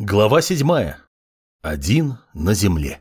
Глава седьмая. Один на земле.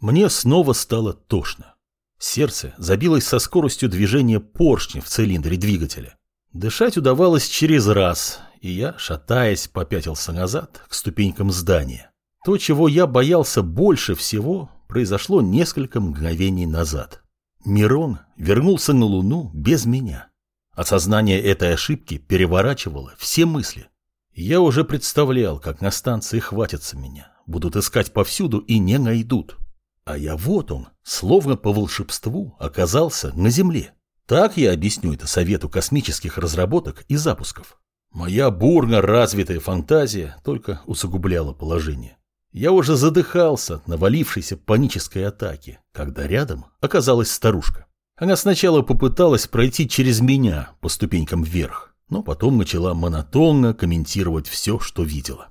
Мне снова стало тошно. Сердце забилось со скоростью движения поршня в цилиндре двигателя. Дышать удавалось через раз, и я, шатаясь, попятился назад к ступенькам здания. То, чего я боялся больше всего, произошло несколько мгновений назад. Мирон вернулся на Луну без меня. Осознание этой ошибки переворачивало все мысли. Я уже представлял, как на станции хватятся меня, будут искать повсюду и не найдут. А я вот он, словно по волшебству, оказался на Земле. Так я объясню это Совету космических разработок и запусков. Моя бурно развитая фантазия только усугубляла положение. Я уже задыхался от навалившейся панической атаки, когда рядом оказалась старушка. Она сначала попыталась пройти через меня по ступенькам вверх, но потом начала монотонно комментировать все, что видела.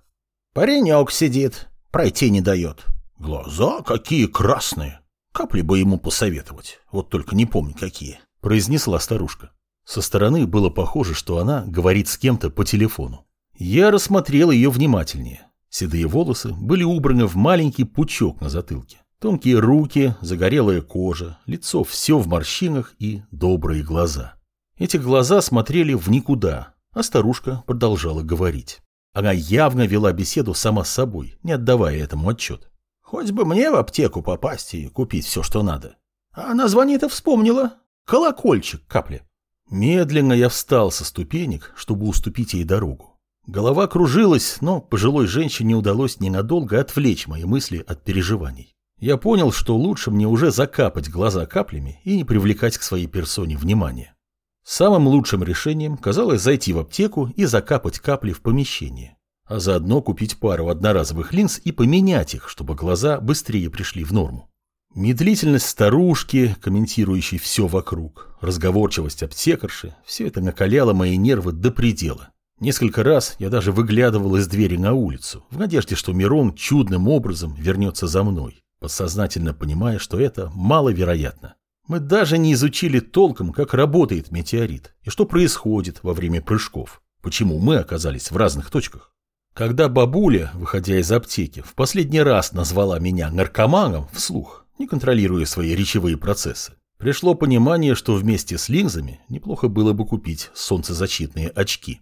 «Паренек сидит, пройти не дает. Глаза какие красные. Капли бы ему посоветовать, вот только не помню какие», — произнесла старушка. Со стороны было похоже, что она говорит с кем-то по телефону. Я рассмотрел ее внимательнее. Седые волосы были убраны в маленький пучок на затылке. Тонкие руки, загорелая кожа, лицо все в морщинах и добрые глаза. Эти глаза смотрели в никуда, а старушка продолжала говорить. Она явно вела беседу сама с собой, не отдавая этому отчет. «Хоть бы мне в аптеку попасть и купить все, что надо. А название-то вспомнила. Колокольчик капли». Медленно я встал со ступенек, чтобы уступить ей дорогу. Голова кружилась, но пожилой женщине удалось ненадолго отвлечь мои мысли от переживаний. Я понял, что лучше мне уже закапать глаза каплями и не привлекать к своей персоне внимания. Самым лучшим решением казалось зайти в аптеку и закапать капли в помещение, а заодно купить пару одноразовых линз и поменять их, чтобы глаза быстрее пришли в норму. Медлительность старушки, комментирующей все вокруг, разговорчивость аптекарши – все это накаляло мои нервы до предела. Несколько раз я даже выглядывал из двери на улицу, в надежде, что Мирон чудным образом вернется за мной, подсознательно понимая, что это маловероятно. Мы даже не изучили толком, как работает метеорит и что происходит во время прыжков, почему мы оказались в разных точках. Когда бабуля, выходя из аптеки, в последний раз назвала меня наркоманом вслух, не контролируя свои речевые процессы, пришло понимание, что вместе с линзами неплохо было бы купить солнцезащитные очки.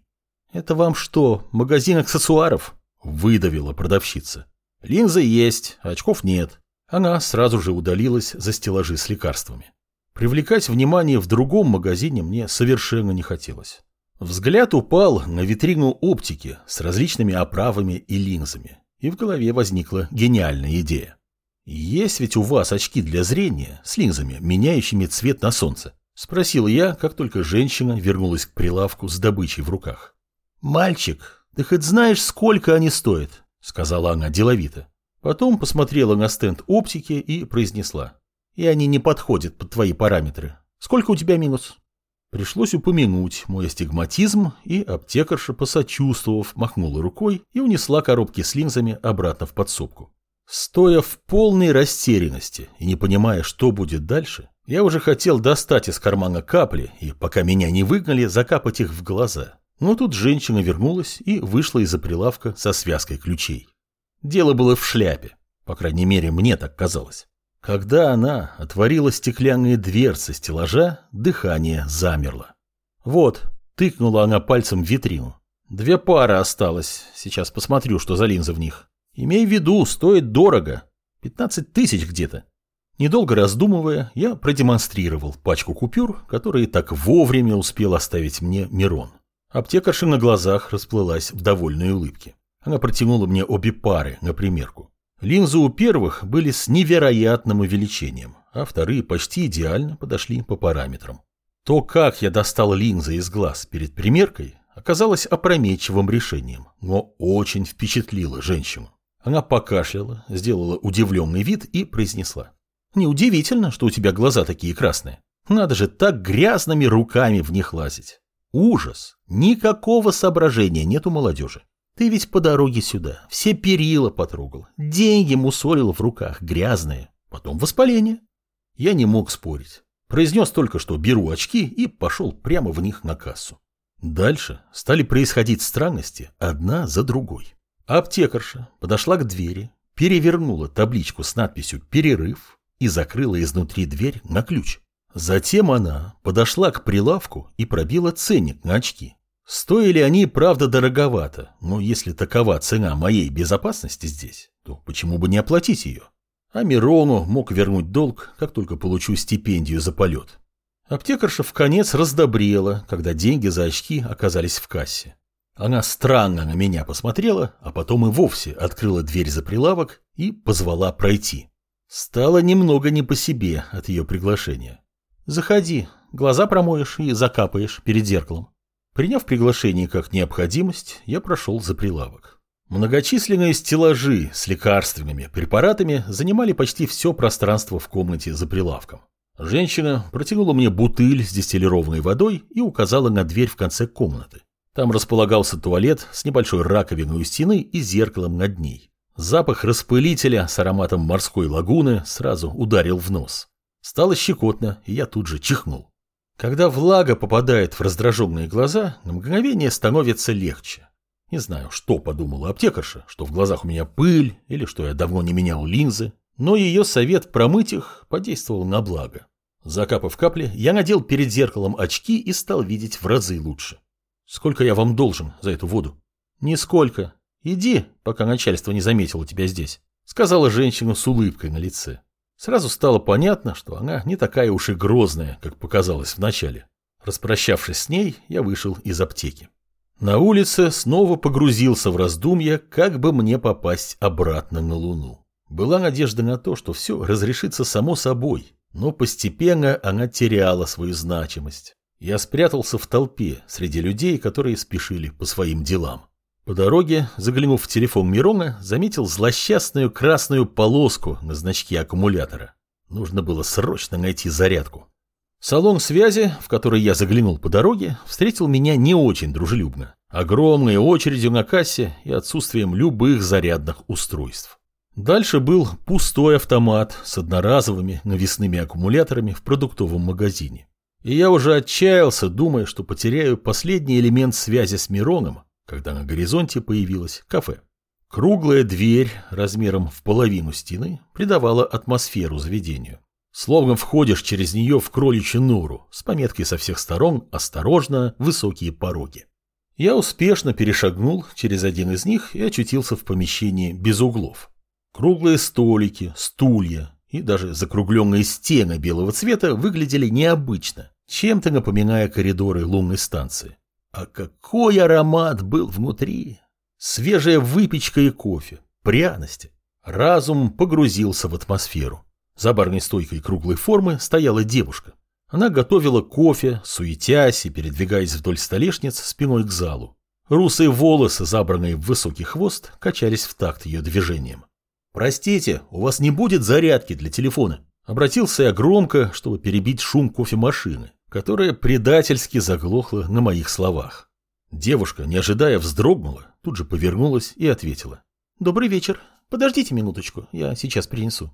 «Это вам что, магазин аксессуаров?» – выдавила продавщица. «Линзы есть, а очков нет». Она сразу же удалилась за стеллажи с лекарствами. Привлекать внимание в другом магазине мне совершенно не хотелось. Взгляд упал на витрину оптики с различными оправами и линзами, и в голове возникла гениальная идея. «Есть ведь у вас очки для зрения с линзами, меняющими цвет на солнце?» – спросил я, как только женщина вернулась к прилавку с добычей в руках. «Мальчик, ты хоть знаешь, сколько они стоят?» – сказала она деловито. Потом посмотрела на стенд оптики и произнесла и они не подходят под твои параметры. Сколько у тебя минус? Пришлось упомянуть мой астигматизм, и аптекарша, посочувствовав, махнула рукой и унесла коробки с линзами обратно в подсобку. Стоя в полной растерянности и не понимая, что будет дальше, я уже хотел достать из кармана капли и, пока меня не выгнали, закапать их в глаза. Но тут женщина вернулась и вышла из-за прилавка со связкой ключей. Дело было в шляпе, по крайней мере, мне так казалось. Когда она отворила стеклянные дверцы стеллажа, дыхание замерло. «Вот», — тыкнула она пальцем в витрину. «Две пары осталось. Сейчас посмотрю, что за линзы в них. Имей в виду, стоит дорого. Пятнадцать тысяч где-то». Недолго раздумывая, я продемонстрировал пачку купюр, которые так вовремя успел оставить мне Мирон. Аптекарша на глазах расплылась в довольной улыбке. Она протянула мне обе пары на примерку. Линзы у первых были с невероятным увеличением, а вторые почти идеально подошли по параметрам. То, как я достал линзы из глаз перед примеркой, оказалось опрометчивым решением, но очень впечатлило женщину. Она покашляла, сделала удивленный вид и произнесла. «Неудивительно, что у тебя глаза такие красные. Надо же так грязными руками в них лазить. Ужас! Никакого соображения нет у молодежи. Ты ведь по дороге сюда все перила потрогал, деньги мусолил в руках, грязные, потом воспаление. Я не мог спорить. Произнес только, что беру очки и пошел прямо в них на кассу. Дальше стали происходить странности одна за другой. Аптекарша подошла к двери, перевернула табличку с надписью «Перерыв» и закрыла изнутри дверь на ключ. Затем она подошла к прилавку и пробила ценник на очки. Стоили они, правда, дороговато, но если такова цена моей безопасности здесь, то почему бы не оплатить ее? А Мирону мог вернуть долг, как только получу стипендию за полет. Аптекарша в конец раздобрела, когда деньги за очки оказались в кассе. Она странно на меня посмотрела, а потом и вовсе открыла дверь за прилавок и позвала пройти. Стало немного не по себе от ее приглашения. «Заходи, глаза промоешь и закапаешь перед зеркалом». Приняв приглашение как необходимость, я прошел за прилавок. Многочисленные стеллажи с лекарственными препаратами занимали почти все пространство в комнате за прилавком. Женщина протянула мне бутыль с дистиллированной водой и указала на дверь в конце комнаты. Там располагался туалет с небольшой раковиной у стены и зеркалом над ней. Запах распылителя с ароматом морской лагуны сразу ударил в нос. Стало щекотно, и я тут же чихнул. Когда влага попадает в раздраженные глаза, на мгновение становится легче. Не знаю, что подумала аптекарша, что в глазах у меня пыль или что я давно не менял линзы, но ее совет промыть их подействовал на благо. Закапав капли, я надел перед зеркалом очки и стал видеть в разы лучше. Сколько я вам должен за эту воду? Нисколько. Иди, пока начальство не заметило тебя здесь, сказала женщина с улыбкой на лице. Сразу стало понятно, что она не такая уж и грозная, как показалось вначале. Распрощавшись с ней, я вышел из аптеки. На улице снова погрузился в раздумья, как бы мне попасть обратно на Луну. Была надежда на то, что все разрешится само собой, но постепенно она теряла свою значимость. Я спрятался в толпе среди людей, которые спешили по своим делам. По дороге, заглянув в телефон Мирона, заметил злосчастную красную полоску на значке аккумулятора. Нужно было срочно найти зарядку. Салон связи, в который я заглянул по дороге, встретил меня не очень дружелюбно. Огромной очередью на кассе и отсутствием любых зарядных устройств. Дальше был пустой автомат с одноразовыми навесными аккумуляторами в продуктовом магазине. И я уже отчаялся, думая, что потеряю последний элемент связи с Мироном, когда на горизонте появилось кафе. Круглая дверь размером в половину стены придавала атмосферу заведению. Словно входишь через нее в кроличью нору с пометкой со всех сторон «Осторожно! Высокие пороги». Я успешно перешагнул через один из них и очутился в помещении без углов. Круглые столики, стулья и даже закругленные стены белого цвета выглядели необычно, чем-то напоминая коридоры лунной станции. А какой аромат был внутри! Свежая выпечка и кофе, пряности. Разум погрузился в атмосферу. За барной стойкой круглой формы стояла девушка. Она готовила кофе, суетясь и передвигаясь вдоль столешниц спиной к залу. Русые волосы, забранные в высокий хвост, качались в такт ее движением. «Простите, у вас не будет зарядки для телефона?» Обратился я громко, чтобы перебить шум кофемашины которая предательски заглохла на моих словах. Девушка, не ожидая, вздрогнула, тут же повернулась и ответила. «Добрый вечер. Подождите минуточку, я сейчас принесу».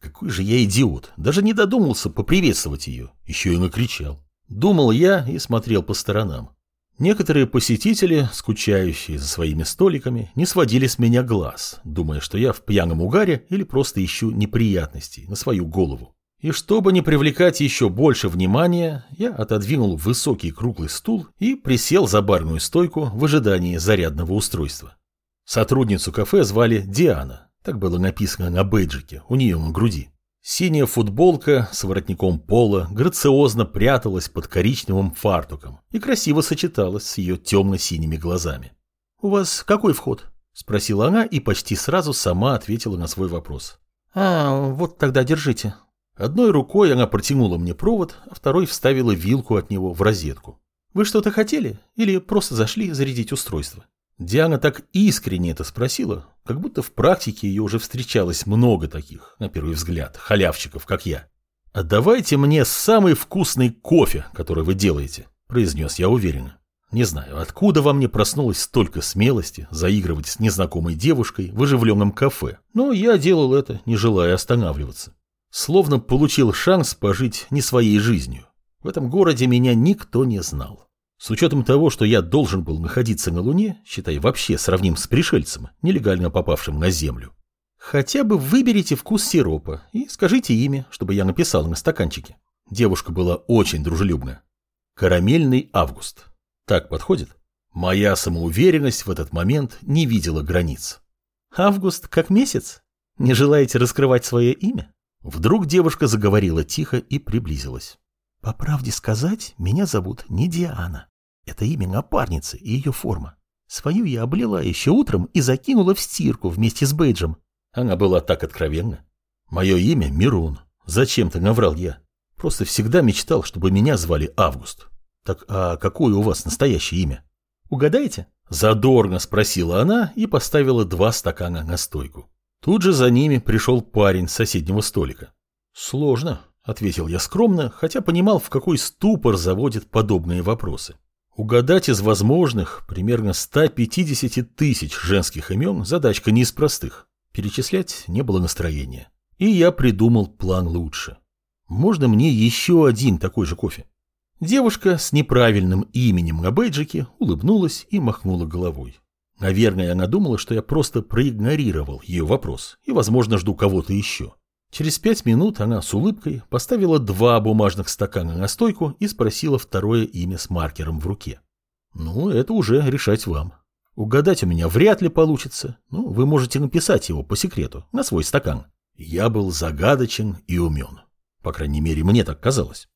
Какой же я идиот, даже не додумался поприветствовать ее, еще и накричал. Думал я и смотрел по сторонам. Некоторые посетители, скучающие за своими столиками, не сводили с меня глаз, думая, что я в пьяном угаре или просто ищу неприятностей на свою голову. И чтобы не привлекать еще больше внимания, я отодвинул высокий круглый стул и присел за барную стойку в ожидании зарядного устройства. Сотрудницу кафе звали Диана, так было написано на бейджике, у нее на груди. Синяя футболка с воротником пола грациозно пряталась под коричневым фартуком и красиво сочеталась с ее темно-синими глазами. «У вас какой вход?» – спросила она и почти сразу сама ответила на свой вопрос. «А, вот тогда держите», Одной рукой она протянула мне провод, а второй вставила вилку от него в розетку. «Вы что-то хотели? Или просто зашли зарядить устройство?» Диана так искренне это спросила, как будто в практике ее уже встречалось много таких, на первый взгляд, халявчиков, как я. «Отдавайте мне самый вкусный кофе, который вы делаете», – произнес я уверенно. Не знаю, откуда во мне проснулось столько смелости заигрывать с незнакомой девушкой в оживленном кафе, но я делал это, не желая останавливаться. Словно получил шанс пожить не своей жизнью. В этом городе меня никто не знал. С учетом того, что я должен был находиться на Луне, считай, вообще сравним с пришельцем, нелегально попавшим на Землю. Хотя бы выберите вкус сиропа и скажите имя, чтобы я написал на стаканчике. Девушка была очень дружелюбная. Карамельный август. Так подходит? Моя самоуверенность в этот момент не видела границ. Август как месяц? Не желаете раскрывать свое имя? Вдруг девушка заговорила тихо и приблизилась. По правде сказать, меня зовут не Диана. Это имя напарницы и ее форма. Свою я облила еще утром и закинула в стирку вместе с бейджем. Она была так откровенна. Мое имя Мирон. Зачем-то наврал я. Просто всегда мечтал, чтобы меня звали Август. Так а какое у вас настоящее имя? Угадаете? Задорно спросила она и поставила два стакана на стойку. Тут же за ними пришел парень с соседнего столика. «Сложно», — ответил я скромно, хотя понимал, в какой ступор заводят подобные вопросы. Угадать из возможных примерно 150 тысяч женских имен задачка не из простых. Перечислять не было настроения. И я придумал план лучше. Можно мне еще один такой же кофе? Девушка с неправильным именем на бейджике улыбнулась и махнула головой. Наверное, она думала, что я просто проигнорировал ее вопрос и, возможно, жду кого-то еще. Через пять минут она с улыбкой поставила два бумажных стакана на стойку и спросила второе имя с маркером в руке. Ну, это уже решать вам. Угадать у меня вряд ли получится, ну, вы можете написать его по секрету на свой стакан. Я был загадочен и умен. По крайней мере, мне так казалось.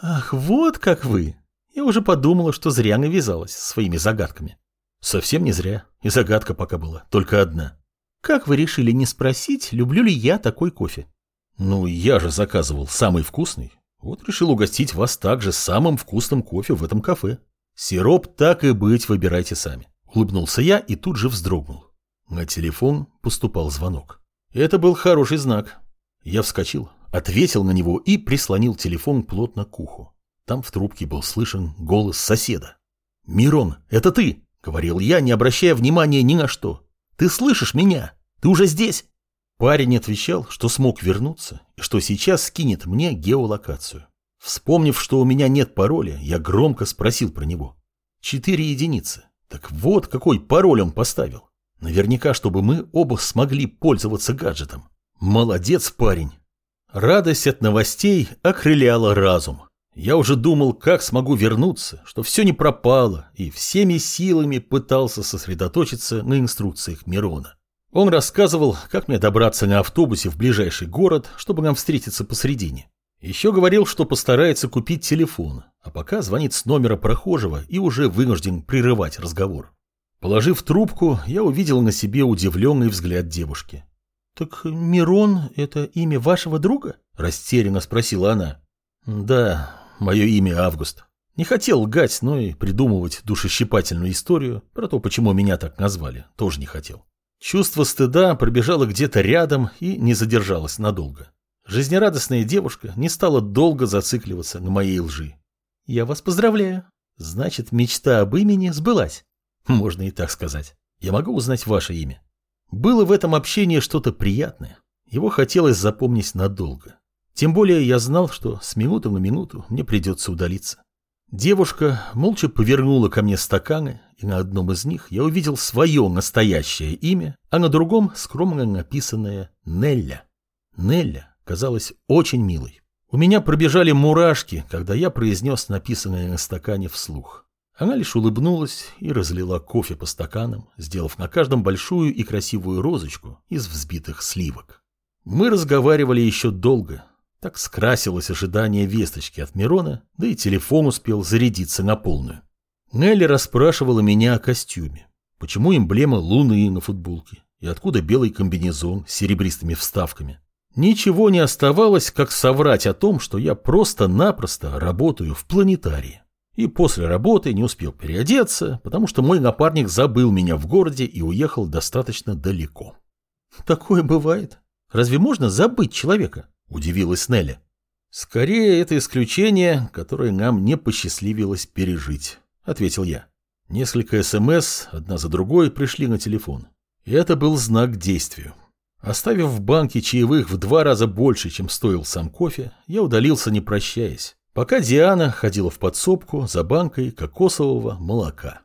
«Ах, вот как вы!» Я уже подумала, что зря навязалась своими загадками. Совсем не зря. И загадка пока была, только одна. Как вы решили не спросить, люблю ли я такой кофе? Ну, я же заказывал самый вкусный. Вот решил угостить вас также самым вкусным кофе в этом кафе. Сироп так и быть выбирайте сами. Улыбнулся я и тут же вздрогнул. На телефон поступал звонок. Это был хороший знак. Я вскочил, Ответил на него и прислонил телефон плотно к уху. Там в трубке был слышен голос соседа. «Мирон, это ты!» — говорил я, не обращая внимания ни на что. «Ты слышишь меня? Ты уже здесь?» Парень отвечал, что смог вернуться и что сейчас скинет мне геолокацию. Вспомнив, что у меня нет пароля, я громко спросил про него. Четыре единицы. Так вот, какой пароль он поставил. Наверняка, чтобы мы оба смогли пользоваться гаджетом. Молодец, парень. Радость от новостей окрыляла разум. Я уже думал, как смогу вернуться, что все не пропало, и всеми силами пытался сосредоточиться на инструкциях Мирона. Он рассказывал, как мне добраться на автобусе в ближайший город, чтобы нам встретиться посредине. Еще говорил, что постарается купить телефон, а пока звонит с номера прохожего и уже вынужден прерывать разговор. Положив трубку, я увидел на себе удивленный взгляд девушки. «Так Мирон — это имя вашего друга?» — растерянно спросила она. «Да, мое имя Август. Не хотел лгать, но и придумывать душещипательную историю про то, почему меня так назвали, тоже не хотел. Чувство стыда пробежало где-то рядом и не задержалось надолго. Жизнерадостная девушка не стала долго зацикливаться на моей лжи. «Я вас поздравляю. Значит, мечта об имени сбылась. Можно и так сказать. Я могу узнать ваше имя?» Было в этом общении что-то приятное. Его хотелось запомнить надолго. Тем более я знал, что с минуты на минуту мне придется удалиться. Девушка молча повернула ко мне стаканы, и на одном из них я увидел свое настоящее имя, а на другом скромно написанное «Нелля». Нелля казалась очень милой. У меня пробежали мурашки, когда я произнес написанное на стакане вслух. Она лишь улыбнулась и разлила кофе по стаканам, сделав на каждом большую и красивую розочку из взбитых сливок. Мы разговаривали еще долго. Так скрасилось ожидание весточки от Мирона, да и телефон успел зарядиться на полную. Нелли расспрашивала меня о костюме. Почему эмблема луны на футболке? И откуда белый комбинезон с серебристыми вставками? Ничего не оставалось, как соврать о том, что я просто-напросто работаю в планетарии. И после работы не успел переодеться, потому что мой напарник забыл меня в городе и уехал достаточно далеко. Такое бывает. Разве можно забыть человека? Удивилась Нелли. Скорее, это исключение, которое нам не посчастливилось пережить, ответил я. Несколько СМС, одна за другой, пришли на телефон. И это был знак действию. Оставив в банке чаевых в два раза больше, чем стоил сам кофе, я удалился не прощаясь пока Диана ходила в подсобку за банкой кокосового молока.